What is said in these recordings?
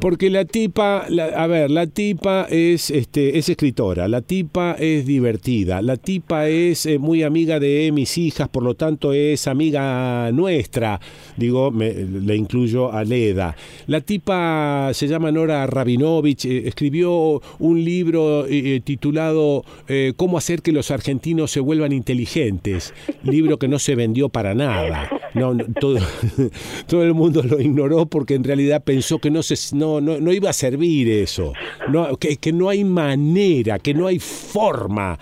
Porque la tipa, a ver, la tipa es, este, es escritora, la tipa es divertida, la tipa es eh, muy amiga de mis hijas, por lo tanto es amiga nuestra, digo, le incluyo a Leda. La tipa se llama Nora Rabinovich, eh, escribió un libro eh, titulado Cómo hacer que los argentinos se vuelvan inteligentes, libro que no se vendió para nada. No, todo, todo el mundo lo ignoró porque en realidad pensó que no, se, no, no, no iba a servir eso, no, que, que no hay manera, que no hay forma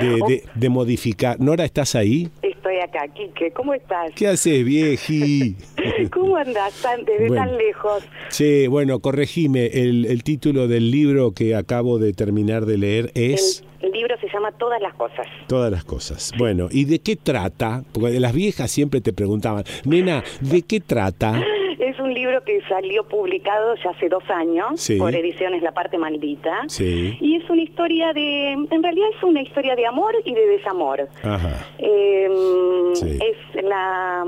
de, de- de modificar. Nora, ¿estás ahí? Estoy acá, Quique. ¿Cómo estás? ¿Qué haces, vieji? ¿Cómo andás tan, desde Bueno. tan lejos? Che, bueno, corregime, el, el título del libro que acabo de terminar de leer es... El, el libro se llama Todas las cosas. Todas las cosas. Bueno, ¿y de qué trata? Porque las viejas siempre te preguntaban, nena, ¿de qué trata? Es un libro que salió publicado ya hace dos años Sí. por Ediciones La Parte Maldita. Sí. Y es una historia de, en realidad es una historia de amor y de desamor. Ajá. Eh, Sí. Es la,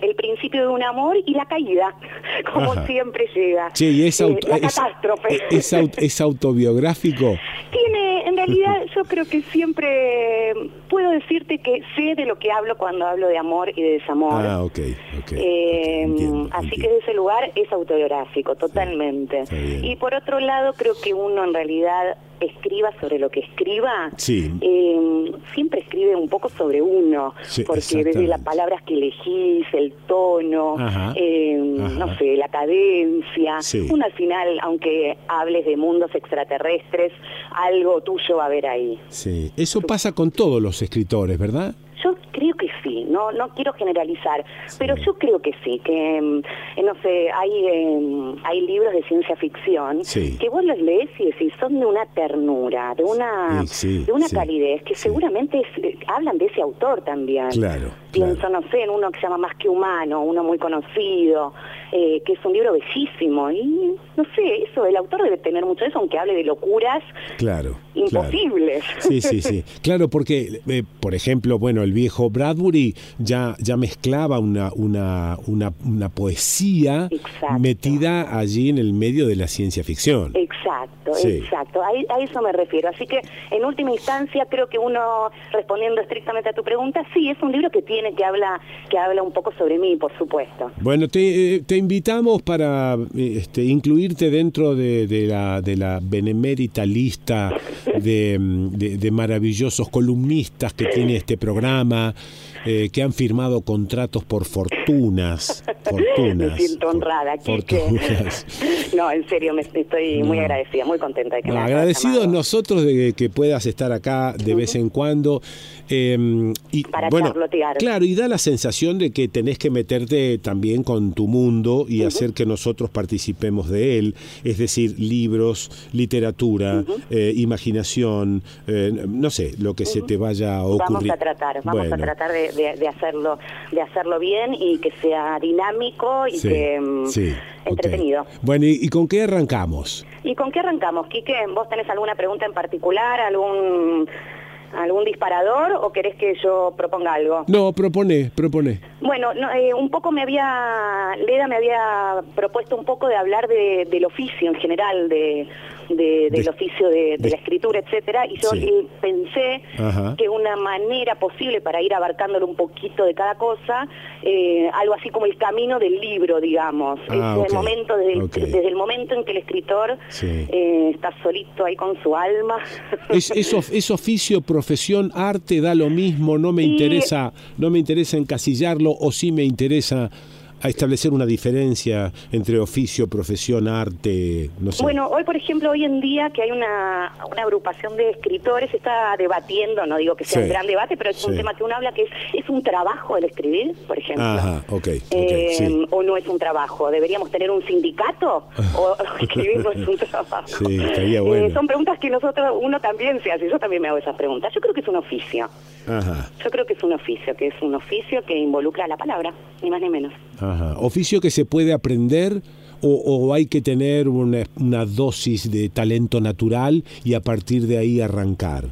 el principio de un amor y la caída, como Ajá. siempre llega. Che, ¿y es, Eh, la es- catástrofe. es es autobiográfico? Tiene, en realidad, yo creo que siempre puedo decirte que sé de lo que hablo cuando hablo de amor y de desamor. Ah, ok, ok. Eh, entiendo, así que de ese lugar es autobiográfico, totalmente. Y por otro lado, creo que uno en realidad escriba sobre lo que escriba, Sí. eh, siempre escribe un poco sobre uno, Sí, porque desde las palabras que elegís, el tono, Ajá. eh, Ajá. no sé, la cadencia, Sí. uno al final, aunque hables de mundos extraterrestres, algo tuyo va a haber ahí. Sí, eso pasa con todos los escritores, ¿verdad? Yo creo que no no quiero generalizar, pero yo creo que sí, que mm, eh, no sé, hay eh, hay libros de ciencia ficción Sí. que vos los lees y decís son de una ternura, de una Sí, de una calidez que seguramente es- eh, hablan de ese autor también. Claro, Pienso, claro. no sé, en uno que se llama Más que humano, uno muy conocido, eh, que es un libro bellísimo y no sé, eso el autor debe tener mucho de eso, aunque hable de locuras Claro. claro. imposibles. Sí, sí, sí. Claro, porque, eh, por ejemplo, bueno, el viejo Bradbury ya, ya mezclaba una, una, una, una poesía Exacto. metida allí en el medio de la ciencia ficción. Exacto, Sí. exacto. A, a eso me refiero. Así que, en última instancia, creo que uno, respondiendo estrictamente a tu pregunta, sí, es un libro que tiene, que habla, que habla un poco sobre mí, por supuesto. Bueno, te, eh, te invitamos para eh, este, incluirte dentro de, de la, de la benemérita lista de, mm, de- de maravillosos columnistas que tiene este programa, eh, que han firmado contratos por fortunas. Fortunas. Me siento honrada. Fortunas. No, en serio, me estoy muy No. agradecida, muy contenta de que No, me agradecidos llamado. nosotros de que puedas estar acá de vez en cuando. eh, y, Para bueno, charlotear. Claro, y da la sensación de que tenés que meterte también con tu mundo y hacer que nosotros participemos de él, es decir, libros, literatura, eh, imaginación, eh, no sé, lo que se te vaya a Vamos ocurrir. a tratar, vamos Bueno, a tratar de, de- de hacerlo, de hacerlo bien y que sea dinámico y sí, que mm, sí, entretenido. Bueno, ¿y, y con qué arrancamos? ¿Y con qué arrancamos, Quique? ¿Vos tenés alguna pregunta en particular, algún algún disparador o querés que yo proponga algo? No, propone, propone. Bueno, no, eh, un poco me había, Leda me había propuesto un poco de hablar de- del oficio en general, de, de- del De- oficio de, de de- la escritura, etcétera, y yo Sí. pensé Ajá. que una manera posible para ir abarcándolo un poquito de cada cosa, eh, algo así como el camino del libro, digamos, Ah, Es el momento desde, el- ok. desde el momento en que el escritor Sí. eh, está solito ahí con su alma. Es, es, of- es oficio, profesión, arte, da lo mismo, no me Y- interesa, no me interesa encasillarlo o sí me interesa a establecer una diferencia entre oficio, profesión, arte, no sé. Bueno, hoy, por ejemplo, hoy en día que hay una, una agrupación de escritores, está debatiendo, no digo que sea Sí. un gran debate, pero es un tema que uno habla que es, es un trabajo el escribir, por ejemplo. Ajá, ok, ok, Eh, sí. O no es un trabajo. ¿Deberíamos tener un sindicato? ¿O escribir no es un trabajo? Sí, estaría bueno. Eh, son preguntas que nosotros, uno también se hace. Yo también me hago esas preguntas. Yo creo que es un oficio. Ajá, Yo creo que es un oficio, que es un oficio que involucra la palabra, ni más ni menos. Ajá. Oficio que se puede aprender o, o hay que tener una, una dosis de talento natural y a partir de ahí arrancar.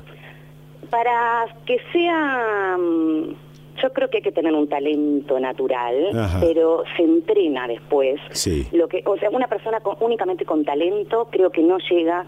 Para que sea mm, yo creo que hay que tener un talento natural, Ajá. pero se entrena después. Sí. Lo que, o sea, una persona con- únicamente con talento creo que no llega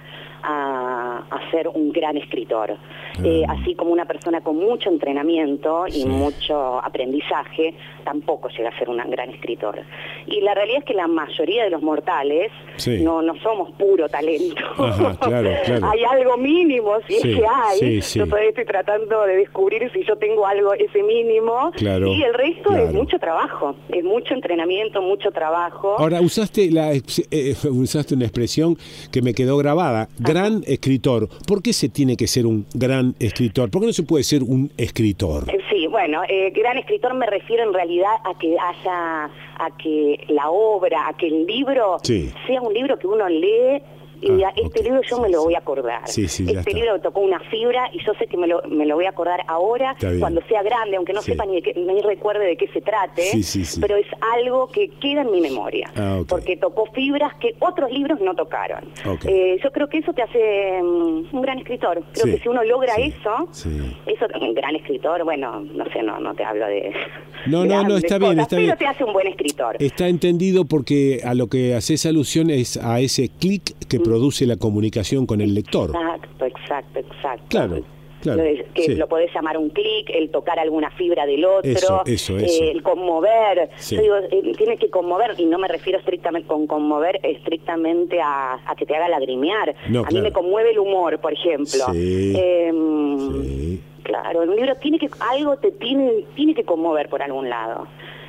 a, a ser un gran escritor. Eh, así como una persona con mucho entrenamiento y Sí. mucho aprendizaje tampoco llega a ser un gran escritor. Y la realidad es que la mayoría de los mortales Sí. no, no somos puro talento. Ajá, claro, claro. hay algo mínimo, si Sí, es que hay. Yo todavía estoy tratando de descubrir si yo tengo algo, ese mínimo. Claro, y el resto es mucho trabajo, es mucho entrenamiento, mucho trabajo. Ahora, usaste, la, eh, usaste una expresión que me quedó grabada, gran escritor. ¿Por qué se tiene que ser un gran escritor? ¿Por qué no se puede ser un escritor? Eh, Sí, bueno, eh, gran escritor me refiero en realidad a que haya, a que la obra, a que el libro Sí. sea un libro que uno lee y Ah, este libro yo me lo voy a acordar. Sí, sí, ya este está. libro me tocó una fibra y yo sé que me lo, me lo voy a acordar ahora cuando sea grande, aunque no Sí. sepa ni, de qué- ni recuerde de qué se trate, pero es algo que queda en mi memoria, Ah, porque tocó fibras que otros libros no tocaron. Eh, yo creo que eso te hace mm, un gran escritor. Creo que si uno logra eso, eso, un gran escritor, bueno, no sé, no, no te hablo de... No, no, no, está bien, está pero bien. te hace un buen escritor. Está entendido porque a lo que haces alusión es a ese clic que produce la comunicación con el lector. Exacto, exacto, exacto. Claro, claro, que sí. lo podés llamar un clic, el tocar alguna fibra del otro, Eso, eso, eh, el conmover. Sí. Yo digo, eh, tiene que conmover, y no me refiero estrictamente con conmover, estrictamente a, a que te haga lagrimear. No, a mí claro. me conmueve el humor, por ejemplo. Sí. Sí. Claro, un libro tiene que, algo te tiene, tiene que conmover por algún lado.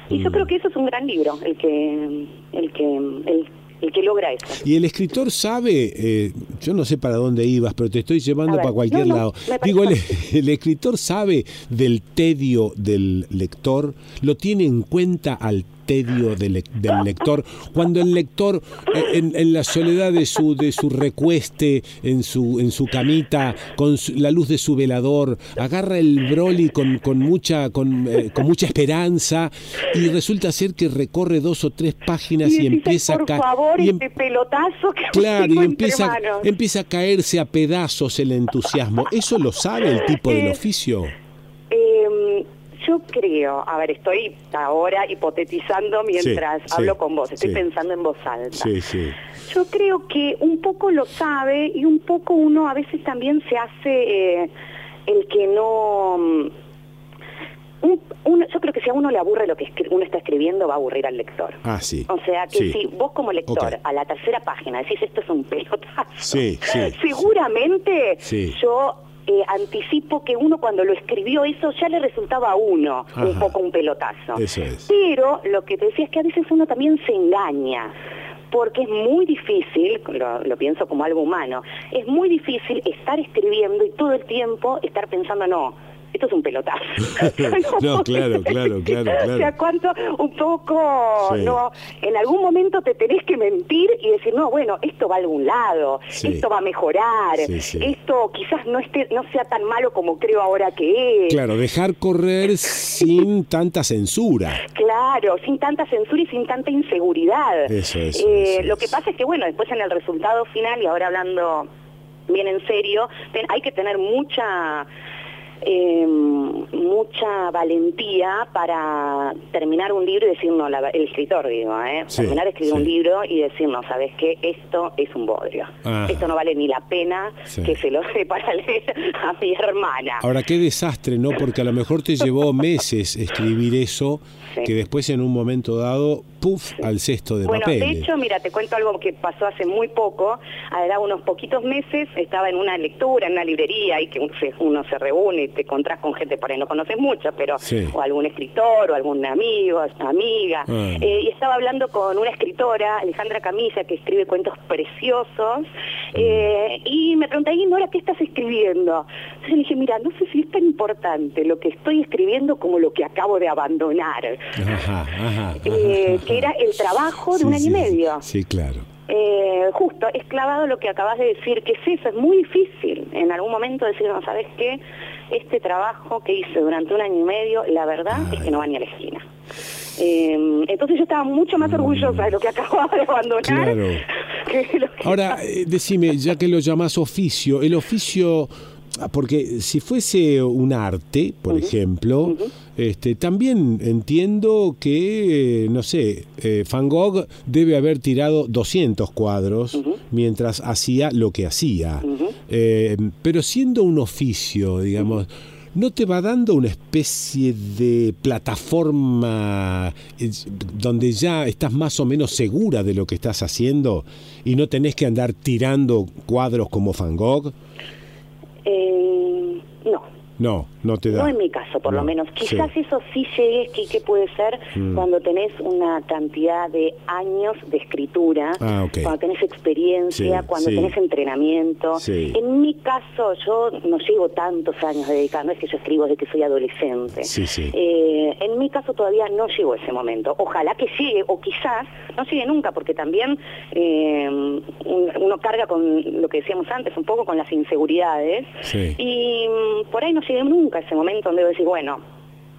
Y Mm. yo creo que eso es un gran libro, el que, el que, el, el que logra eso. Y el escritor sabe, eh, yo no sé para dónde ibas, pero te estoy llevando ver, para cualquier no, no, lado. Digo, el, el escritor sabe del tedio del lector, lo tiene en cuenta al tedio del, lec- del lector, cuando el lector eh, en, en la soledad de su de su recueste en su en su camita con su- la luz de su velador agarra el broli con, con mucha con, eh, con mucha esperanza y resulta ser que recorre dos o tres páginas y, empieza a ca- favor, y em- este pelotazo que Claro, y empieza, manos. empieza a caerse a pedazos el entusiasmo. ¿Eso lo sabe el tipo del oficio? Yo creo, a ver, estoy ahora hipotetizando mientras Sí, sí, hablo con vos, estoy sí. pensando en voz alta. Sí, sí. Yo creo que un poco lo sabe y un poco uno a veces también se hace eh, el que no... mm, un- yo creo que si a uno le aburre lo que uno está escribiendo, va a aburrir al lector. Ah, sí. O sea que Sí. si vos como lector a la tercera página decís esto es un pelotazo, Sí, sí. seguramente Sí. yo eh, anticipo que uno cuando lo escribió eso ya le resultaba a uno un poco un pelotazo. Eso es. Pero lo que te decía es que a veces uno también se engaña. Porque es muy difícil, lo, lo pienso como algo humano, es muy difícil estar escribiendo y todo el tiempo estar pensando, no, esto es un pelotazo. No, claro, claro, claro, O sea, claro. cuánto un poco, Sí. no, en algún momento te tenés que mentir y decir, no, bueno, esto va a algún lado, Sí. esto va a mejorar, Sí, esto quizás no esté, no sea tan malo como creo ahora que es. Claro, dejar correr sin tanta censura. Claro, sin tanta censura y sin tanta inseguridad. Eso, eso, Eh, eso, lo que pasa es que, bueno, después en el resultado final, y ahora hablando bien en serio, ten- hay que tener mucha eh, mucha valentía para terminar un libro y decir, no, la- el escritor, digo, ¿eh? Sí, terminar de escribir sí. un libro y decir, no, ¿sabes qué? Esto es un bodrio. Ajá. Esto no vale ni la pena Sí. que se lo dé para leer a mi hermana. Ahora, qué desastre, ¿no? Porque a lo mejor te llevó meses escribir eso, que después en un momento dado, puff, al cesto de Bueno, papel. de hecho, mira, te cuento algo que pasó hace muy poco. Era unos poquitos meses, estaba en una lectura, en una librería, y que uno se reúne y te encontrás con gente por ahí no conoces mucho, pero Sí. o algún escritor o algún amigo, amiga. Ah. Eh, y estaba hablando con una escritora, Alejandra Camilla, que escribe cuentos preciosos, Mm. eh, y me pregunté, ¿y Nora qué estás escribiendo? Entonces le dije, mira, no sé si es tan importante lo que estoy escribiendo como lo que acabo de abandonar. Ajá, ajá, ajá, Eh, que era el trabajo de Sí, un año sí, y medio. Sí, claro. Eh, justo, es clavado lo que acabas de decir, que es eso, es muy difícil en algún momento decir, no, ¿sabes qué? Este trabajo que hice durante un año y medio, la verdad es que no va ni a la esquina. Eh, entonces yo estaba mucho más orgullosa de lo que acababa de abandonar. Claro. que de lo que Ahora, eh, decime, ya que lo llamás oficio, el oficio ah, porque si fuese un arte, por ejemplo, este, también entiendo que, eh, no sé, eh, Van Gogh debe haber tirado 200 cuadros mientras hacía lo que hacía. Eh, pero siendo un oficio, digamos, ¿no te va dando una especie de plataforma donde ya estás más o menos segura de lo que estás haciendo y no tenés que andar tirando cuadros como Van Gogh? Eh, no. No, no te da. No en mi caso, por lo menos. Quizás eso sí llegue, que, puede ser mm. cuando tenés una cantidad de años de escritura, ah, cuando tenés experiencia, cuando tenés entrenamiento. En mi caso, yo no llevo tantos años dedicando, es que yo escribo desde que soy adolescente. Eh, en mi caso todavía no llegó ese momento. Ojalá que llegue, o quizás no llegue nunca, porque también eh, uno carga con lo que decíamos antes, un poco con las inseguridades. Y mm, por ahí no llegué nunca a ese momento donde decir, bueno,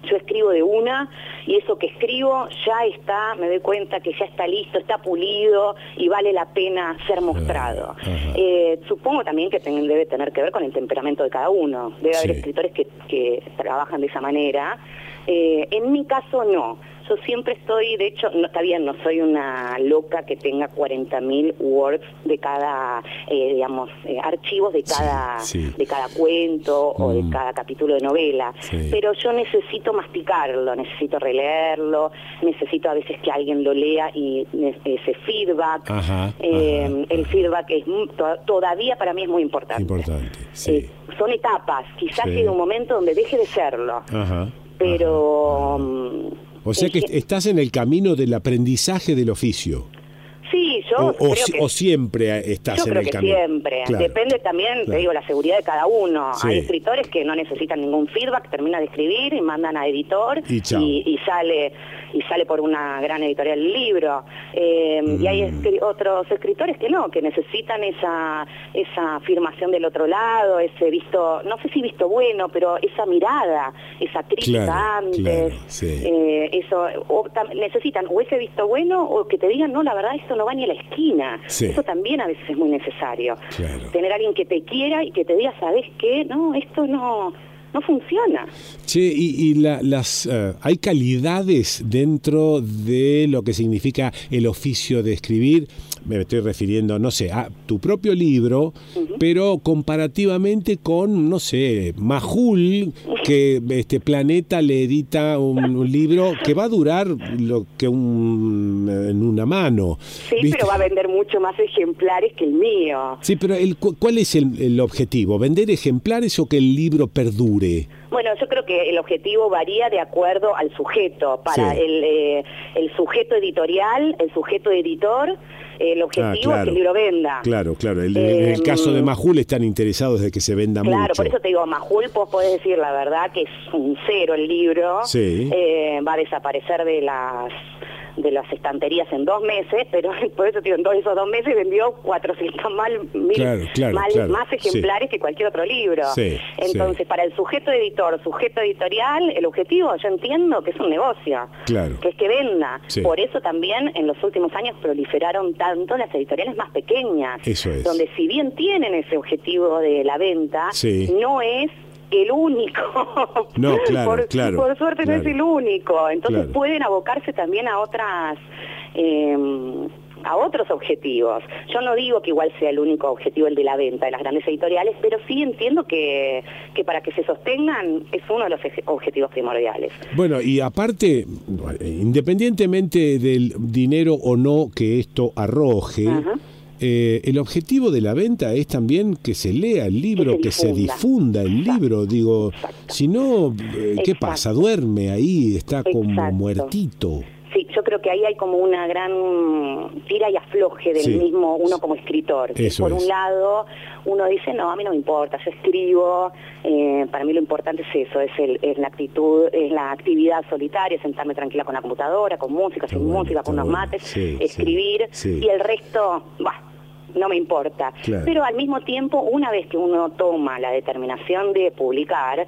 yo escribo de una y eso que escribo ya está, me doy cuenta que ya está listo, está pulido y vale la pena ser mostrado. Eh, supongo también que debe tener que ver con el temperamento de cada uno. Debe haber escritores que, que, trabajan de esa manera. Eh, en mi caso no. Yo siempre estoy, de hecho, no, está bien, no soy una loca que tenga 40.000 words de cada, eh, digamos, eh, archivos de cada, de cada cuento o de mm. cada capítulo de novela, pero yo necesito masticarlo, necesito releerlo, necesito a veces que alguien lo lea y ese feedback, eh, el feedback es todavía para mí es muy importante. Importante, sí. son etapas, quizás llegue un momento donde deje de serlo. Pero mm, o sea que estás en el camino del aprendizaje del oficio. Sí, yo o, o, siempre estás en el camino. Siempre, depende también, te digo, la seguridad de cada uno. Hay escritores que no necesitan ningún feedback, termina de escribir y mandan a editor y, y sale y sale por una gran editorial el libro. Eh, y hay mm. otros escritores que no, que necesitan esa, esa afirmación del otro lado, ese visto, no sé si visto bueno, pero esa mirada, esa crítica antes, eh, eso, necesitan o ese visto bueno o que te digan, no, la verdad esto no va ni a la esquina. Eso también a veces es muy necesario. Tener a alguien que te quiera y que te diga, ¿sabes qué? No, esto no no funciona. Sí, y, las eh, hay calidades dentro de lo que significa el oficio de escribir. Me estoy refiriendo, no sé, a tu propio libro, pero comparativamente con, no sé, Majul, que este Planeta le edita un, libro que va a durar lo que un, en una mano. Sí, pero va a vender mucho más ejemplares que el mío. Sí, pero el, ¿cuál es el, el objetivo? ¿Vender ejemplares o que el libro perdure? Bueno, yo creo que el objetivo varía de acuerdo al sujeto. Para el, eh, el sujeto editorial, el sujeto editor, el objetivo es que el libro venda. Claro, claro. en el caso de em, Majul están interesados de que se venda mucho. Claro, por eso te digo, Majul, vos podés decir la verdad que es un cero el libro. Sí. Eh, va a desaparecer de las de las estanterías en dos meses, pero por eso digo, en todos esos dos meses vendió 400 mal, mil, más ejemplares que cualquier otro libro. Entonces, para el sujeto editor, sujeto editorial, el objetivo, yo entiendo que es un negocio, que es que venda. Por eso también en los últimos años proliferaron tanto las editoriales más pequeñas, donde si bien tienen ese objetivo de la venta, no es el único. No, claro, por, claro. Por suerte no es el único. Entonces pueden abocarse también a otras... Em, a otros objetivos. Yo no digo que igual sea el único objetivo el de la venta de las grandes editoriales, pero sí entiendo que, que para que se sostengan es uno de los objetivos primordiales. Bueno, y aparte, independientemente del dinero o no que esto arroje, eh, el objetivo de la venta es también que se lea el libro, que se difunda el libro. Digo, si no, eh, ¿qué pasa? Duerme ahí, está como muertito. Sí, yo creo que ahí hay como una gran tira y afloje del mismo uno como escritor. por un lado, uno dice, no, a mí no me importa, yo escribo, eh, para mí lo importante es eso, es, el, es la actitud, es la actividad solitaria, sentarme tranquila con la computadora, con música, sin música, con unos mates, escribir, y el resto, bah, no me importa. Pero al mismo tiempo, una vez que uno toma la determinación de publicar,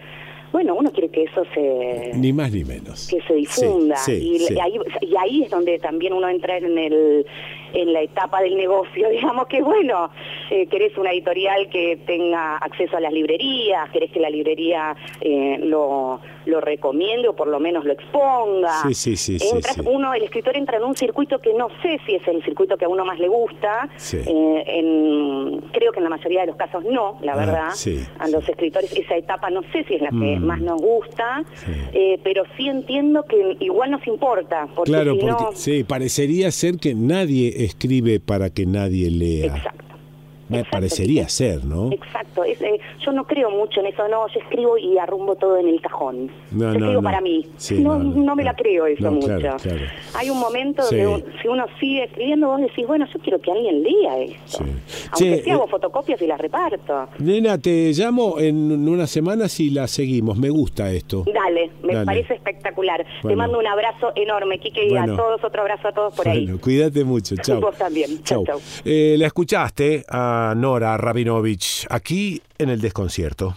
bueno, uno quiere que eso se... Ni más ni menos. Que se difunda. y, Ahí, y, ahí, es donde también uno entra en el, en la etapa del negocio, digamos que bueno, eh, querés una editorial que tenga acceso a las librerías, querés que la librería eh, lo, lo recomiende o por lo menos lo exponga. Sí, sí, sí, Uno, el escritor entra en un circuito que no sé si es el circuito que a uno más le gusta, eh, en, creo que en la mayoría de los casos no, la ah, verdad. a los escritores esa etapa no sé si es la que mm. más nos gusta, pero sí entiendo que igual nos importa. Porque claro, porque sí, parecería ser que nadie escribe para que nadie lea. Me parecería ser, ¿no? Exacto. Eh, yo no creo mucho en eso. No, yo escribo y arrumbo todo en el cajón. No, yo escribo para mí. no, no, me la creo eso mucho. Hay un momento donde si uno sigue escribiendo, vos decís, bueno, yo quiero que alguien lea esto. Aunque sea, hago eh, fotocopias y las reparto. Nena, te llamo en unas semanas y la seguimos. Me gusta esto. Dale, me parece espectacular. Te mando un abrazo enorme, Kike, y a todos otro abrazo a todos por ahí. Cuídate mucho. Chao. Vos también. Chao, chao. Eh, la escuchaste a Nora Rabinovich aquí en el desconcierto.